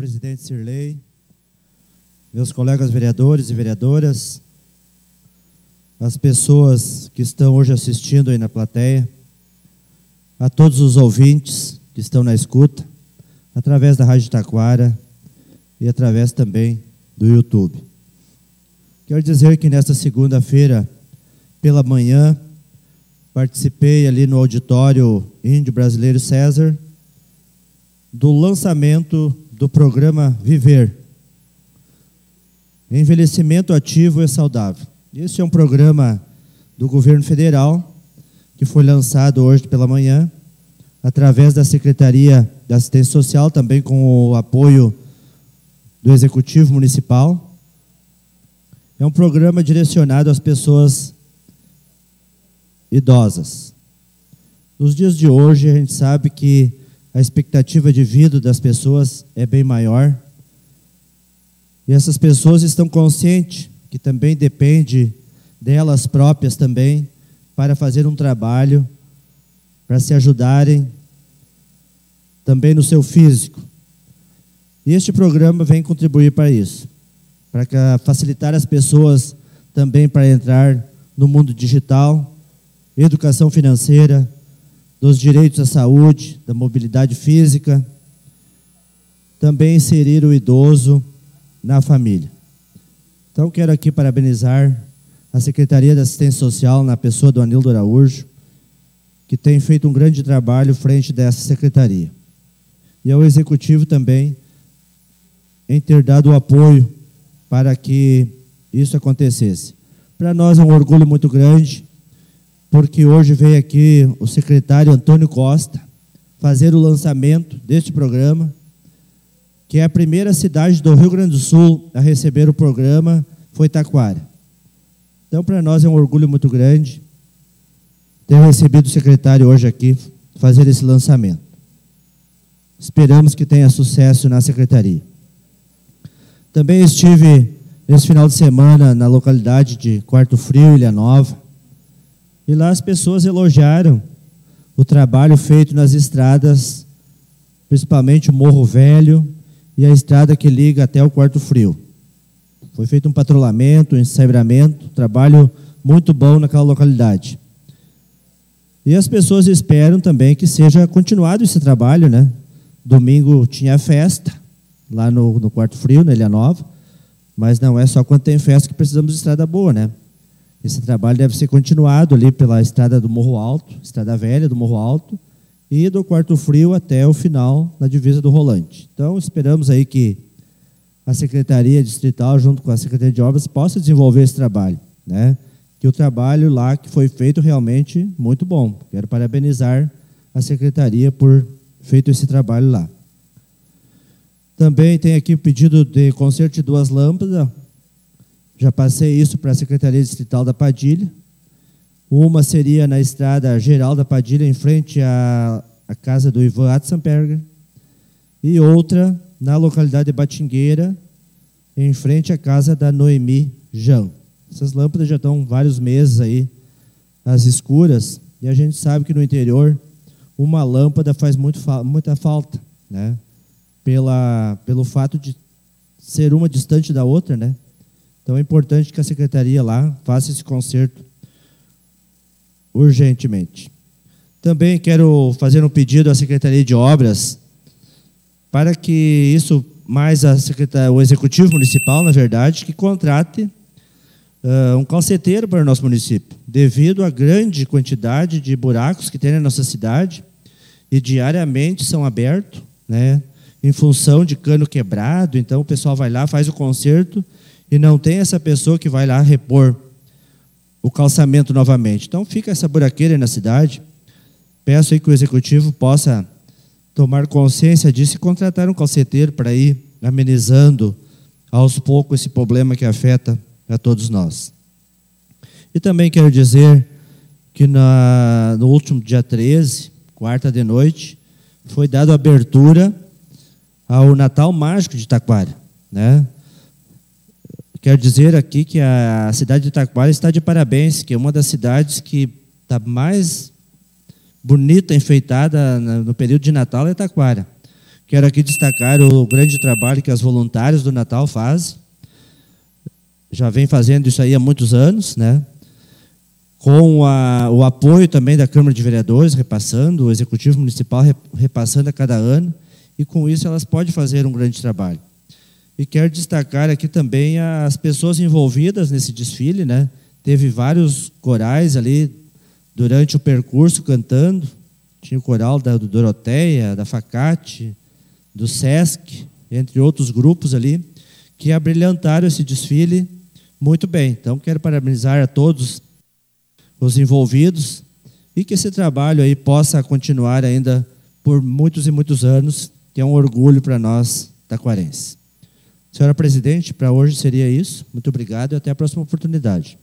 presidente Sirley, meus colegas vereadores e vereadoras, as pessoas que estão hoje assistindo aí na plateia, a todos os ouvintes que estão na escuta, através da Rádio Taquara e através também do YouTube. Quero dizer que nesta segunda-feira, pela manhã, participei ali no auditório Índio Brasileiro César do lançamento do programa Viver. Envelhecimento ativo e saudável. Esse é um programa do governo federal que foi lançado hoje pela manhã através da Secretaria da Assistência Social, também com o apoio do Executivo Municipal. É um programa direcionado às pessoas idosas. Nos dias de hoje, a gente sabe que a expectativa de vida das pessoas é bem maior. E essas pessoas estão conscientes que também depende delas próprias também para fazer um trabalho, para se ajudarem também no seu físico. E este programa vem contribuir para isso, para facilitar as pessoas também para entrar no mundo digital, educação financeira, dos direitos à saúde, da mobilidade física, também inserir o idoso na família. Então, quero aqui parabenizar a Secretaria de Assistência Social, na pessoa do Anildo Araújo, que tem feito um grande trabalho frente dessa secretaria. E ao Executivo também, em ter dado o apoio para que isso acontecesse. Para nós é um orgulho muito grande porque hoje veio aqui o secretário Antônio Costa fazer o lançamento deste programa, que é a primeira cidade do Rio Grande do Sul a receber o programa, foi Taquara. Então, para nós é um orgulho muito grande ter recebido o secretário hoje aqui fazer esse lançamento. Esperamos que tenha sucesso na secretaria. Também estive nesse final de semana na localidade de Quarto Frio, Ilha Nova e lá as pessoas elogiaram o trabalho feito nas estradas, principalmente o Morro Velho e a estrada que liga até o Quarto Frio. Foi feito um patrulhamento, um ensairamento, um trabalho muito bom naquela localidade. E as pessoas esperam também que seja continuado esse trabalho, né? Domingo tinha festa lá no, no Quarto Frio, na Ilha Nova, mas não é só quando tem festa que precisamos de estrada boa, né? Esse trabalho deve ser continuado ali pela estrada do Morro Alto, estrada velha do Morro Alto, e do Quarto Frio até o final, na divisa do Rolante. Então, esperamos aí que a Secretaria Distrital, junto com a Secretaria de Obras, possa desenvolver esse trabalho. Né? Que o trabalho lá que foi feito realmente muito bom. Quero parabenizar a Secretaria por feito esse trabalho lá. Também tem aqui o pedido de conserto de duas lâmpadas, já passei isso para a Secretaria Distrital da Padilha. Uma seria na estrada geral da Padilha, em frente à, à casa do Ivan Atzenberger. E outra na localidade de Batingueira, em frente à casa da Noemi Jean. Essas lâmpadas já estão vários meses aí, as escuras, e a gente sabe que no interior uma lâmpada faz muito, muita falta, né? Pela, pelo fato de ser uma distante da outra, né? Então é importante que a secretaria lá faça esse conserto urgentemente. Também quero fazer um pedido à Secretaria de Obras para que isso mais a o executivo municipal, na verdade, que contrate uh, um calceteiro para o nosso município, devido à grande quantidade de buracos que tem na nossa cidade e diariamente são abertos, né, em função de cano quebrado. Então o pessoal vai lá, faz o conserto e não tem essa pessoa que vai lá repor o calçamento novamente. Então fica essa buraqueira na cidade. Peço aí que o executivo possa tomar consciência disso e contratar um calceteiro para ir amenizando aos poucos esse problema que afeta a todos nós. E também quero dizer que na, no último dia 13, quarta de noite, foi dada abertura ao Natal Mágico de Taquara, né? Quero dizer aqui que a cidade de Itaquara está de parabéns, que é uma das cidades que está mais bonita, enfeitada no período de Natal é Itaquara. Quero aqui destacar o grande trabalho que as voluntárias do Natal fazem. Já vem fazendo isso aí há muitos anos, né? Com a, o apoio também da Câmara de Vereadores, repassando, o Executivo Municipal repassando a cada ano, e com isso elas podem fazer um grande trabalho. E quero destacar aqui também as pessoas envolvidas nesse desfile, né? Teve vários corais ali durante o percurso cantando. Tinha o coral da do Doroteia, da Facate, do SESC, entre outros grupos ali, que abrilhantaram esse desfile muito bem. Então, quero parabenizar a todos os envolvidos e que esse trabalho aí possa continuar ainda por muitos e muitos anos, que é um orgulho para nós taquarenses. Senhora Presidente, para hoje seria isso. Muito obrigado e até a próxima oportunidade.